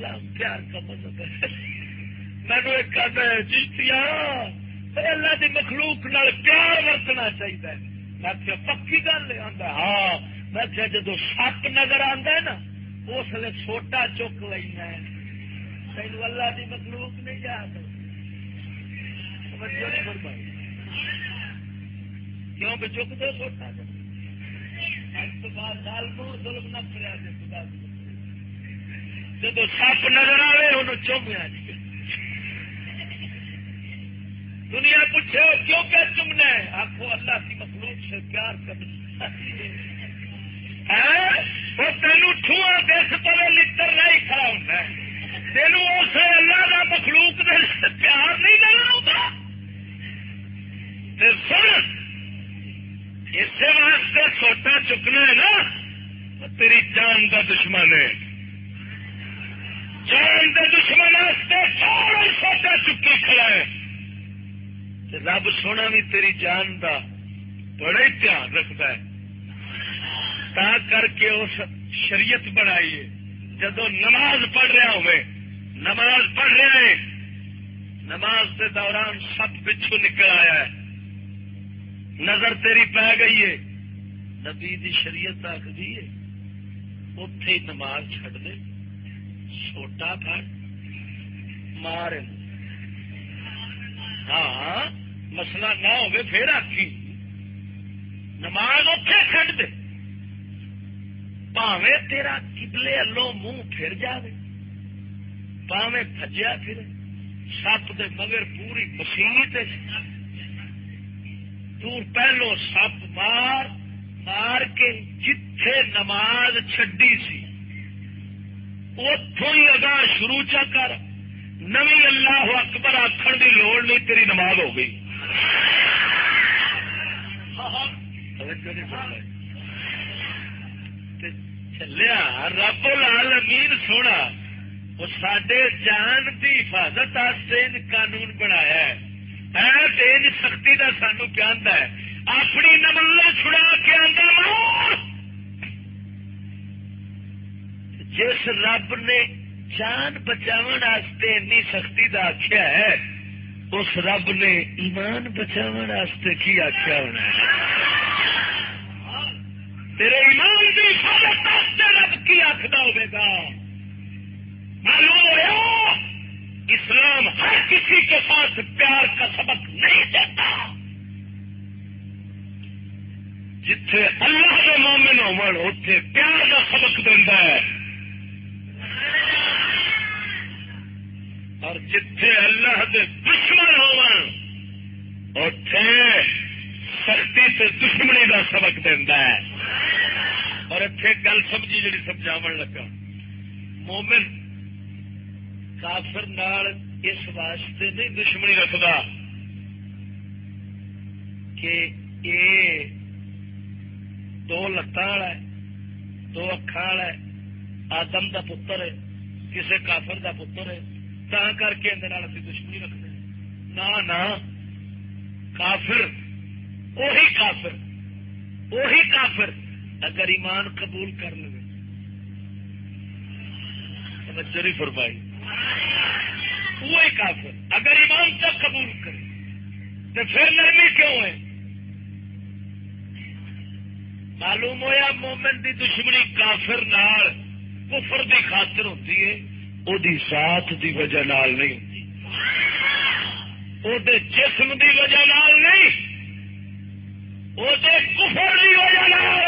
اسلام پیار کا مذہب ہے مینو ایک چیشتیا اللہ کی مخلوق نال پیار ورتنا چاہیے میں کیا پکی گل آتا ہاں۔ میں کیا جدو سپ نظر آتا ہے نا، اس لیے چھوٹا چک لینا ہے۔ تین اللہ کی مخلوق نہیں جا کیوں بھی چک دو چھوٹا ظلم نہ کرا دے خدا جب سپ نظر آئے انہوں چومیا جی۔ دنیا پوچھو کیوں کیا چمنا ہے؟ آخو اللہ کی مخلوق سے پیار کرنا۔ ہاں؟ وہ تینوں ٹھواں دیکھ پہ لڑ نہیں کھڑا ہوتا تینوں اس اللہ کا مخلوق دے پیار نہیں لگا ہوتا سن اسی واسطے سوٹا چکنا ہے نا تیری جان کا دشمن ہے۔ جان کے دشمن سوٹا چکی کھڑا ہے۔ رب سونا بھی تیری جان کا بڑا ہی دھیان رکھتا ہے۔ تا کر کے اس شریعت بنائی جدو نماز پڑھ رہا ہوئے، نماز پڑھ رہا ہے، نماز کے دوران سب پچھو نکل آیا ہے۔ نظر تیری پی گئی ہے۔ نبی دی شریعت آخری ہے اتے نماز چڈ دے۔ چھوٹا پھڑ مار۔ ہاں مسئلہ نہ ہو پھر آخی نماز اتے چڈ دے۔ پاوے تیرا کبلے الو منہ پھر جائے پاوے بجیا پھر۔ سپ دے مگر پوری مسیح دور پہلو سپ مار مار کے جتھے نماز چڈی سی۔ اتوں ہی اگا شروع چا کر نوی اللہ اکبر آخر کی لوڑ نہیں، تیری نماز ہو گئی۔ چلیا، رب لال سونا، وہ سڈے جان کی حفاظت قانون بنایا ہے۔ سختی کا سانو کیا ہے۔ اپنی نملہ چھڑا کے آدھا جس رب نے جان بچاؤ اینی سختی کا آخیا ہے، اس رب نے ایمان بچاؤ کی آخیا ہونا ہے؟ تیرے ایمان کی رب کی آخر ہوگا معلوم ہوا اسلام ہر کسی کے ساتھ پیار کا سبق نہیں دیتا۔ جتھے اللہ کے مومن ہون اتے پیار کا سبق دینا ہے۔ اور جتھے اللہ کے دشمن ہون اتے سختی سے دشمنی کا سبق دینا ہے۔ اور اتنے گل سمجھی جی سمجھاو لگا۔ مومن کافر نال اس واسطے نہیں دشمنی رکھتا کہ یہ دو لتان ہے، دو اکھان ہے، آدم دا پتر ہے، کسے کافر دا پتر ہے۔ تا کر کے اندر دشمنی رکھتے ہیں نہ کافر وہی کافر وہی کافر اگر ایمان قبول کر لے توجہ فرمائی وہی کافر اگر ایمان تک قبول کرے تو پھر نرمی کیوں ہے معلوم ہوا مومن دی دشمنی کافر نال کفر دی خاطر ہوتی ہے وہ ساتھ دی وجہ نال نہیں او وہ جسم دی وجہ نال نہیں وہ کفر دی وجہ نال